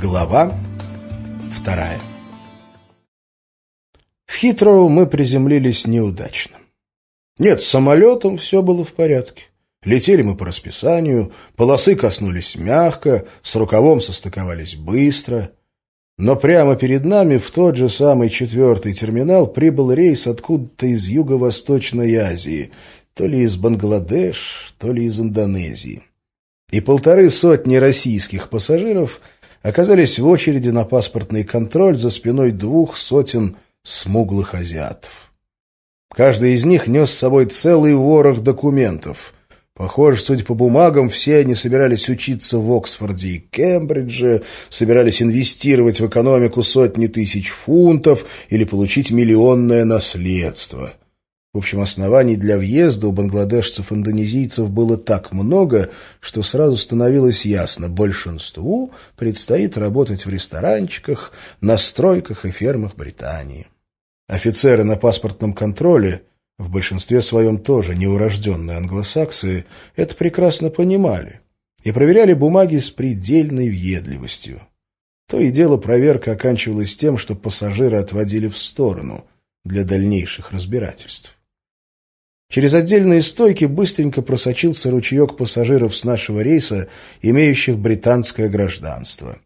Глава вторая В Хитроу мы приземлились неудачно. Нет, с самолетом все было в порядке. Летели мы по расписанию, полосы коснулись мягко, с рукавом состыковались быстро. Но прямо перед нами в тот же самый четвертый терминал прибыл рейс откуда-то из Юго-Восточной Азии, то ли из Бангладеш, то ли из Индонезии. И полторы сотни российских пассажиров оказались в очереди на паспортный контроль за спиной двух сотен смуглых азиатов. Каждый из них нес с собой целый ворох документов. Похоже, судя по бумагам, все они собирались учиться в Оксфорде и Кембридже, собирались инвестировать в экономику сотни тысяч фунтов или получить миллионное наследство. В общем, оснований для въезда у бангладешцев-индонезийцев было так много, что сразу становилось ясно, большинству предстоит работать в ресторанчиках, на стройках и фермах Британии. Офицеры на паспортном контроле, в большинстве своем тоже неурожденные англосаксы, это прекрасно понимали и проверяли бумаги с предельной въедливостью. То и дело проверка оканчивалась тем, что пассажиры отводили в сторону для дальнейших разбирательств. Через отдельные стойки быстренько просочился ручеек пассажиров с нашего рейса, имеющих британское гражданство.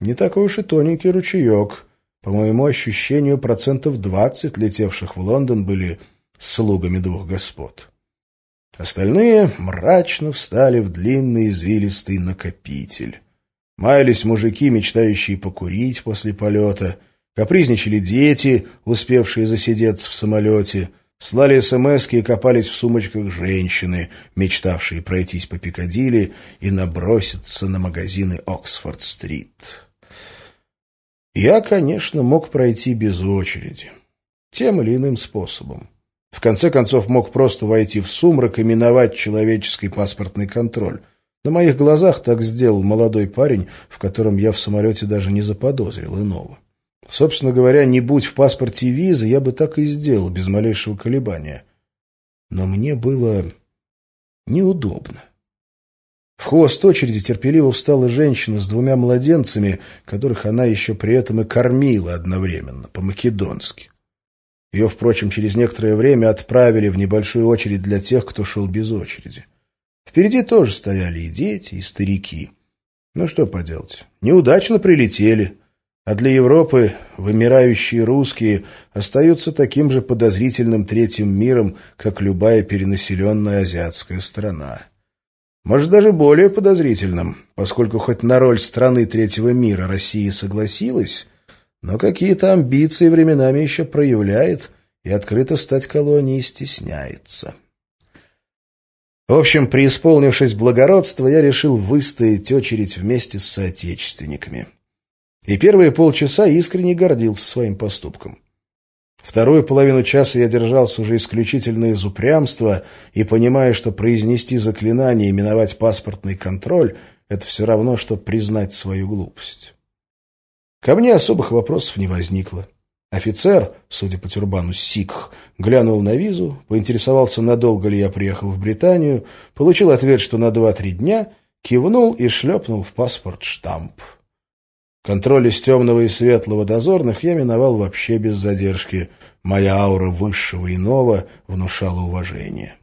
Не такой уж и тоненький ручеек — по моему ощущению, процентов двадцать летевших в Лондон были слугами двух господ. Остальные мрачно встали в длинный извилистый накопитель. Маялись мужики, мечтающие покурить после полета, капризничали дети, успевшие засидеться в самолете, слали смски и копались в сумочках женщины, мечтавшие пройтись по Пикадилли и наброситься на магазины Оксфорд-стрит. Я, конечно, мог пройти без очереди. Тем или иным способом. В конце концов, мог просто войти в сумрак и миновать человеческий паспортный контроль. На моих глазах так сделал молодой парень, в котором я в самолете даже не заподозрил иного. Собственно говоря, не будь в паспорте визы, я бы так и сделал, без малейшего колебания. Но мне было неудобно. В хвост очереди терпеливо встала женщина с двумя младенцами, которых она еще при этом и кормила одновременно, по-македонски. Ее, впрочем, через некоторое время отправили в небольшую очередь для тех, кто шел без очереди. Впереди тоже стояли и дети, и старики. Ну что поделать, неудачно прилетели, а для Европы вымирающие русские остаются таким же подозрительным третьим миром, как любая перенаселенная азиатская страна. Может, даже более подозрительным, поскольку хоть на роль страны третьего мира Россия согласилась, но какие-то амбиции временами еще проявляет и открыто стать колонией стесняется. В общем, преисполнившись благородства, я решил выстоять очередь вместе с соотечественниками. И первые полчаса искренне гордился своим поступком. Вторую половину часа я держался уже исключительно из упрямства и, понимая, что произнести заклинание и миновать паспортный контроль — это все равно, что признать свою глупость. Ко мне особых вопросов не возникло. Офицер, судя по тюрбану Сикх, глянул на визу, поинтересовался, надолго ли я приехал в Британию, получил ответ, что на два-три дня, кивнул и шлепнул в паспорт штамп. Контроль из темного и светлого дозорных я миновал вообще без задержки. Моя аура высшего иного внушала уважение.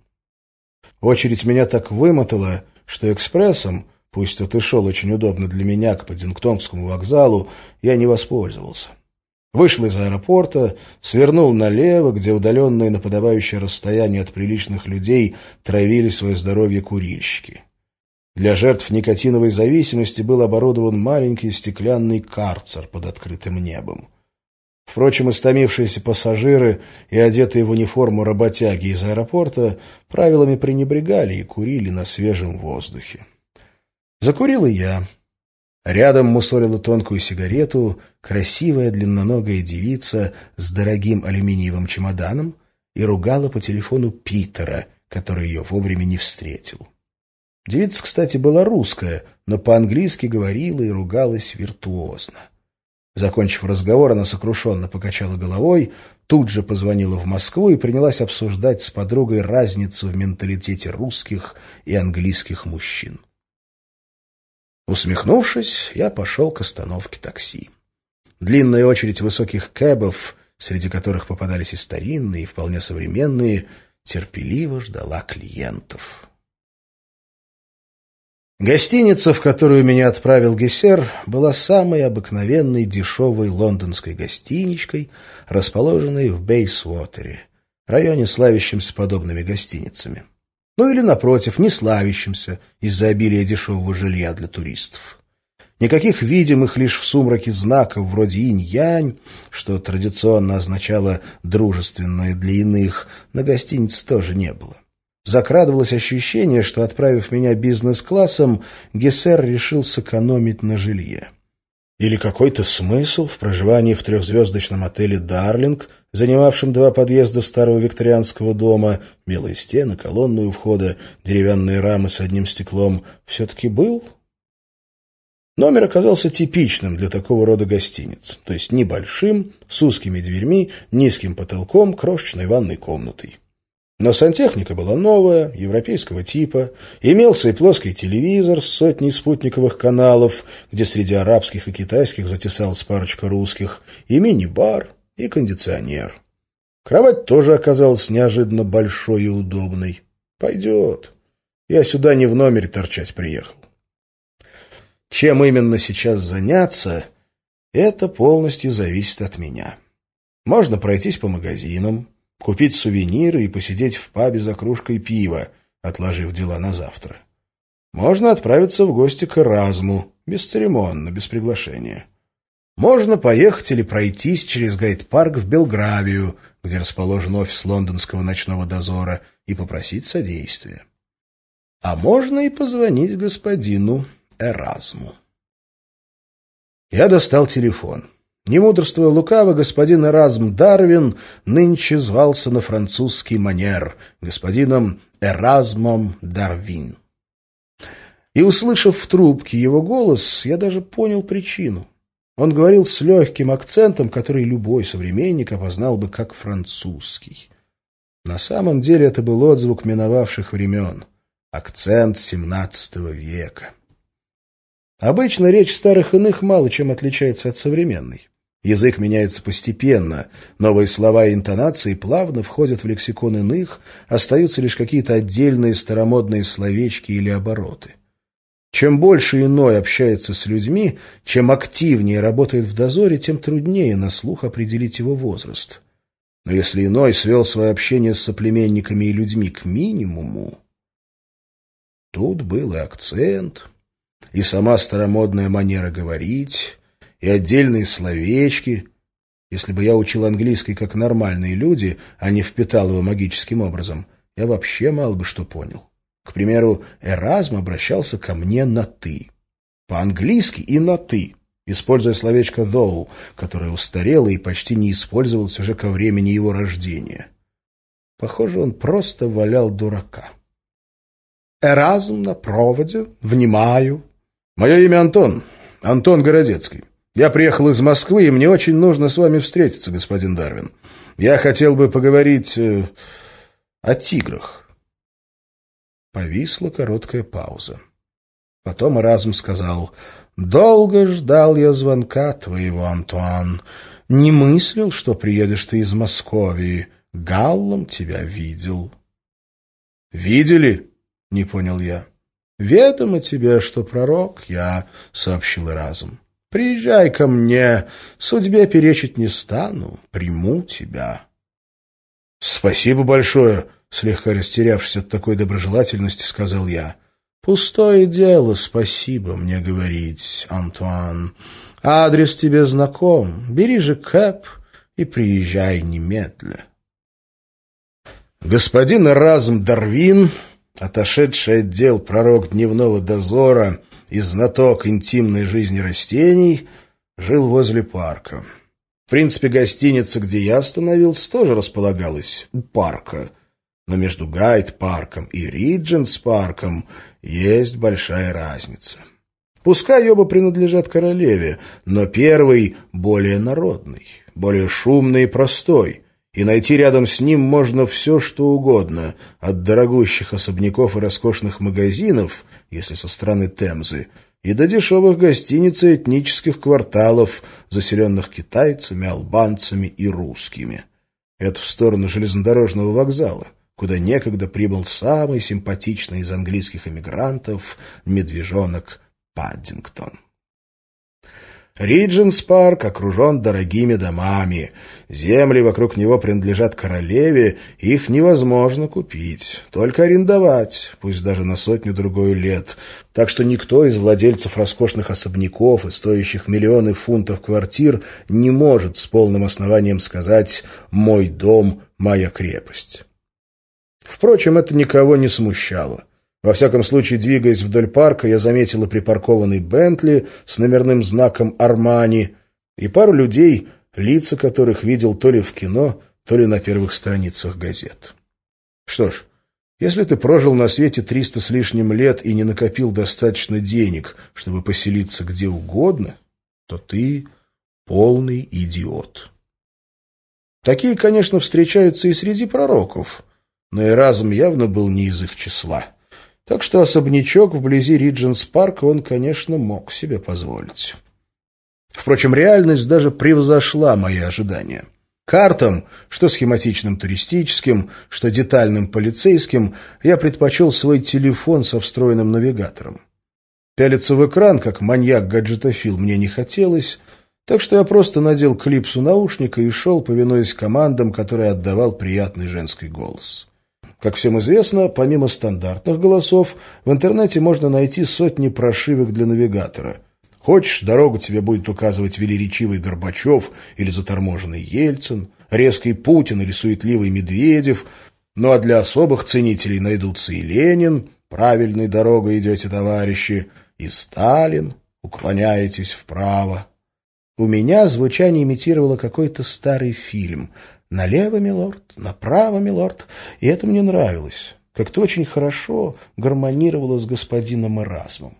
Очередь меня так вымотала, что экспрессом, пусть тут и шел очень удобно для меня к Паддингтонскому вокзалу, я не воспользовался. Вышел из аэропорта, свернул налево, где удаленные на подобающее расстояние от приличных людей травили свое здоровье курильщики. Для жертв никотиновой зависимости был оборудован маленький стеклянный карцер под открытым небом. Впрочем, истомившиеся пассажиры и одетые в униформу работяги из аэропорта правилами пренебрегали и курили на свежем воздухе. Закурил и я. Рядом мусолила тонкую сигарету красивая длинноногая девица с дорогим алюминиевым чемоданом и ругала по телефону Питера, который ее вовремя не встретил. Девица, кстати, была русская, но по-английски говорила и ругалась виртуозно. Закончив разговор, она сокрушенно покачала головой, тут же позвонила в Москву и принялась обсуждать с подругой разницу в менталитете русских и английских мужчин. Усмехнувшись, я пошел к остановке такси. Длинная очередь высоких кэбов, среди которых попадались и старинные, и вполне современные, терпеливо ждала клиентов. Гостиница, в которую меня отправил Гессер, была самой обыкновенной дешевой лондонской гостиничкой, расположенной в Бейсвотере, районе, славящемся подобными гостиницами. Ну или, напротив, не славящимся из-за обилия дешевого жилья для туристов. Никаких видимых лишь в сумраке знаков вроде инь-янь, что традиционно означало «дружественное для иных», на гостинице тоже не было. Закрадывалось ощущение, что, отправив меня бизнес-классом, Гессер решил сэкономить на жилье. Или какой-то смысл в проживании в трехзвездочном отеле «Дарлинг», занимавшем два подъезда старого викторианского дома, белые стены, колонны у входа, деревянные рамы с одним стеклом, все-таки был? Номер оказался типичным для такого рода гостиниц, то есть небольшим, с узкими дверьми, низким потолком, крошечной ванной комнатой. Но сантехника была новая, европейского типа, имелся и плоский телевизор с сотней спутниковых каналов, где среди арабских и китайских затесалась парочка русских, и мини-бар, и кондиционер. Кровать тоже оказалась неожиданно большой и удобной. Пойдет. Я сюда не в номере торчать приехал. Чем именно сейчас заняться, это полностью зависит от меня. Можно пройтись по магазинам, купить сувениры и посидеть в пабе за кружкой пива, отложив дела на завтра. Можно отправиться в гости к Эразму, бесцеремонно, без приглашения. Можно поехать или пройтись через гайд-парк в Белгравию, где расположен офис лондонского ночного дозора, и попросить содействия. А можно и позвонить господину Эразму. Я достал телефон. Не мудрствуя лукаво, господин Эразм Дарвин нынче звался на французский манер господином Эразмом Дарвин. И, услышав в трубке его голос, я даже понял причину. Он говорил с легким акцентом, который любой современник опознал бы как французский. На самом деле это был отзвук миновавших времен, акцент XVII века. Обычно речь старых иных мало чем отличается от современной. Язык меняется постепенно, новые слова и интонации плавно входят в лексикон иных, остаются лишь какие-то отдельные старомодные словечки или обороты. Чем больше иной общается с людьми, чем активнее работает в дозоре, тем труднее на слух определить его возраст. Но если иной свел свое общение с соплеменниками и людьми к минимуму, тут был и акцент, и сама старомодная манера говорить, и отдельные словечки. Если бы я учил английский как нормальные люди, а не впитал его магическим образом, я вообще мало бы что понял. К примеру, Эразм обращался ко мне на «ты». По-английски и на «ты», используя словечко «though», которое устарело и почти не использовалось уже ко времени его рождения. Похоже, он просто валял дурака. «Эразм на проводе. Внимаю», Мое имя Антон. Антон Городецкий. Я приехал из Москвы, и мне очень нужно с вами встретиться, господин Дарвин. Я хотел бы поговорить э, о тиграх. Повисла короткая пауза. Потом Эразм сказал, «Долго ждал я звонка твоего, Антуан. Не мыслил, что приедешь ты из Московии. Галлом тебя видел». «Видели?» — не понял я. «Ведомо тебе, что пророк я», — сообщил разум. «Приезжай ко мне, судьбе перечить не стану, приму тебя». «Спасибо большое», — слегка растерявшись от такой доброжелательности, сказал я. «Пустое дело, спасибо мне говорить, Антуан. Адрес тебе знаком. Бери же кэп и приезжай немедля». Господин Эразм Дарвин отошедший отдел пророк дневного дозора и знаток интимной жизни растений, жил возле парка. В принципе, гостиница, где я остановился, тоже располагалась у парка. Но между Гайд-парком и Ридженс-парком есть большая разница. Пускай оба принадлежат королеве, но первый более народный, более шумный и простой, и найти рядом с ним можно все, что угодно, от дорогущих особняков и роскошных магазинов, если со стороны Темзы, и до дешевых гостиниц и этнических кварталов, заселенных китайцами, албанцами и русскими. Это в сторону железнодорожного вокзала, куда некогда прибыл самый симпатичный из английских эмигрантов медвежонок Паддингтон. Ридженс парк окружен дорогими домами. Земли вокруг него принадлежат королеве, их невозможно купить, только арендовать, пусть даже на сотню-другую лет. Так что никто из владельцев роскошных особняков и стоящих миллионы фунтов квартир не может с полным основанием сказать «мой дом – моя крепость». Впрочем, это никого не смущало. Во всяком случае, двигаясь вдоль парка, я заметила припаркованный Бентли с номерным знаком «Армани» и пару людей, лица которых видел то ли в кино, то ли на первых страницах газет. Что ж, если ты прожил на свете триста с лишним лет и не накопил достаточно денег, чтобы поселиться где угодно, то ты полный идиот. Такие, конечно, встречаются и среди пророков, но и разум явно был не из их числа. Так что особнячок вблизи Ридженс-парка он, конечно, мог себе позволить. Впрочем, реальность даже превзошла мои ожидания. Картам, что схематичным туристическим, что детальным полицейским, я предпочел свой телефон со встроенным навигатором. Пялиться в экран, как маньяк-гаджетофил, мне не хотелось, так что я просто надел клипсу наушника и шел, повинуясь командам, которые отдавал приятный женский голос. Как всем известно, помимо стандартных голосов, в интернете можно найти сотни прошивок для навигатора. Хочешь, дорогу тебе будет указывать велеречивый Горбачев или заторможенный Ельцин, резкий Путин или суетливый Медведев, ну а для особых ценителей найдутся и Ленин, правильной дорогой идете, товарищи, и Сталин, уклоняетесь вправо. У меня звучание имитировало какой-то старый фильм — Налево, милорд, направо, милорд. И это мне нравилось. Как-то очень хорошо гармонировало с господином Эразмом.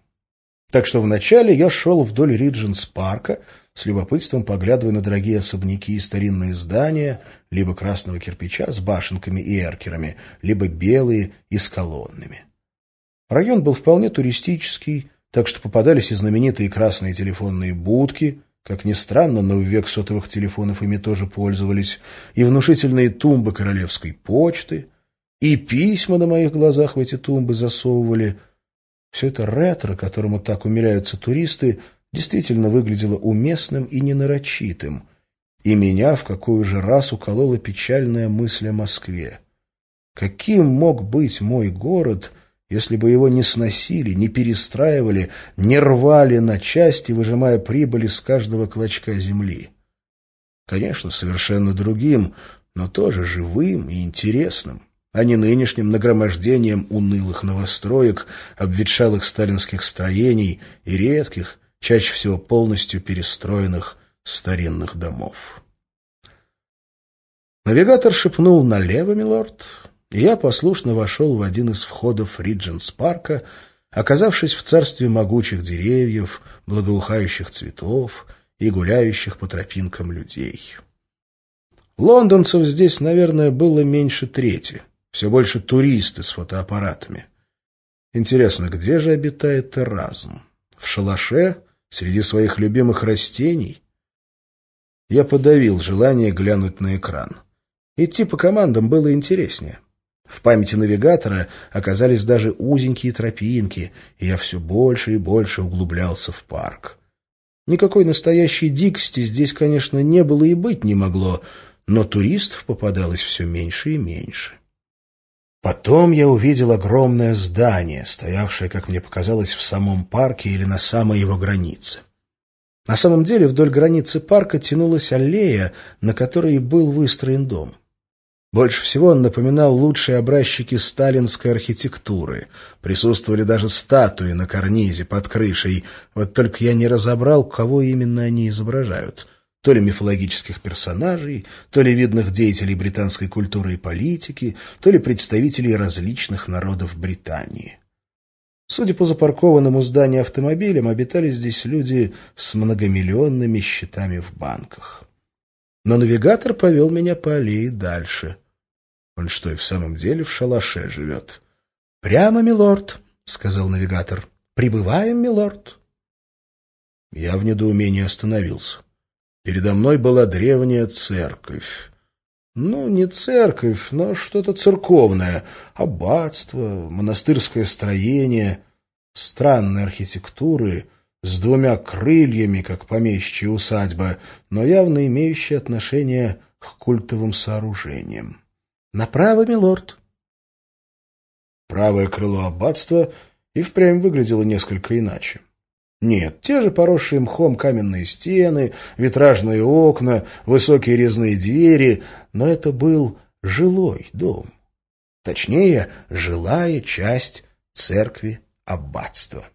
Так что вначале я шел вдоль Ридженс-парка, с любопытством поглядывая на дорогие особняки и старинные здания, либо красного кирпича с башенками и эркерами, либо белые и с колоннами. Район был вполне туристический, так что попадались и знаменитые красные телефонные будки — как ни странно, но в век сотовых телефонов ими тоже пользовались, и внушительные тумбы королевской почты, и письма на моих глазах в эти тумбы засовывали. Все это ретро, которому так умиляются туристы, действительно выглядело уместным и ненарочитым, и меня в какую же раз уколола печальная мысль о Москве. Каким мог быть мой город, если бы его не сносили, не перестраивали, не рвали на части, выжимая прибыли с каждого клочка земли. Конечно, совершенно другим, но тоже живым и интересным, а не нынешним нагромождением унылых новостроек, обветшалых сталинских строений и редких, чаще всего полностью перестроенных старинных домов. Навигатор шепнул «Налево, милорд», я послушно вошел в один из входов Ридженс-парка, оказавшись в царстве могучих деревьев, благоухающих цветов и гуляющих по тропинкам людей. Лондонцев здесь, наверное, было меньше трети, все больше туристы с фотоаппаратами. Интересно, где же обитает Эразм? В шалаше? Среди своих любимых растений? Я подавил желание глянуть на экран. Идти по командам было интереснее. В памяти навигатора оказались даже узенькие тропинки, и я все больше и больше углублялся в парк. Никакой настоящей дикости здесь, конечно, не было и быть не могло, но туристов попадалось все меньше и меньше. Потом я увидел огромное здание, стоявшее, как мне показалось, в самом парке или на самой его границе. На самом деле вдоль границы парка тянулась аллея, на которой был выстроен дом. Больше всего он напоминал лучшие образчики сталинской архитектуры. Присутствовали даже статуи на карнизе под крышей. Вот только я не разобрал, кого именно они изображают. То ли мифологических персонажей, то ли видных деятелей британской культуры и политики, то ли представителей различных народов Британии. Судя по запаркованному зданию автомобилям, обитали здесь люди с многомиллионными счетами в банках. Но навигатор повел меня по аллее дальше. Он что, и в самом деле в шалаше живет? — Прямо, милорд, — сказал навигатор. — Прибываем, милорд. Я в недоумении остановился. Передо мной была древняя церковь. Ну, не церковь, но что-то церковное. Аббатство, монастырское строение, странной архитектуры, с двумя крыльями, как помещичья усадьба, но явно имеющие отношение к культовым сооружениям. «Направо, милорд!» Правое крыло аббатства и впрямь выглядело несколько иначе. Нет, те же поросшие мхом каменные стены, витражные окна, высокие резные двери, но это был жилой дом. Точнее, жилая часть церкви аббатства.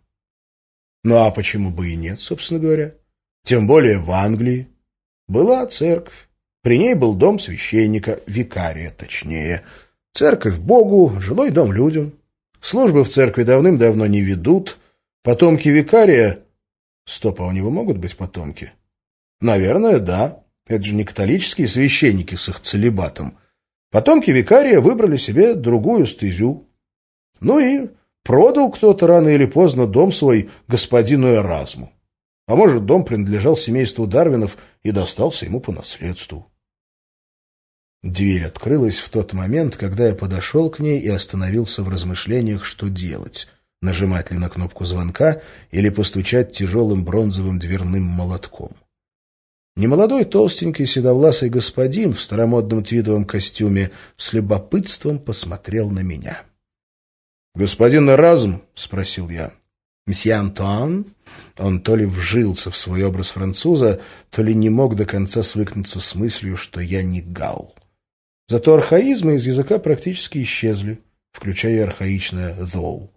Ну а почему бы и нет, собственно говоря? Тем более в Англии. Была церковь. При ней был дом священника, викария точнее. Церковь Богу, жилой дом людям. Службы в церкви давным-давно не ведут, Потомки викария... Стоп, а у него могут быть потомки? Наверное, да. Это же не католические священники с их целебатом. Потомки викария выбрали себе другую стезю. Ну и продал кто-то рано или поздно дом свой господину Эразму. А может, дом принадлежал семейству Дарвинов и достался ему по наследству. Дверь открылась в тот момент, когда я подошел к ней и остановился в размышлениях, что делать нажимать ли на кнопку звонка или постучать тяжелым бронзовым дверным молотком. Немолодой толстенький седовласый господин в старомодном твидовом костюме с любопытством посмотрел на меня. — Господин Разум? — спросил я. — Мсье Антуан? Он то ли вжился в свой образ француза, то ли не мог до конца свыкнуться с мыслью, что я не гал. Зато архаизмы из языка практически исчезли, включая архаичное «though».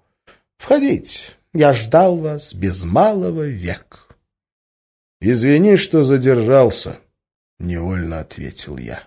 Входите, я ждал вас без малого век. — Извини, что задержался, — невольно ответил я.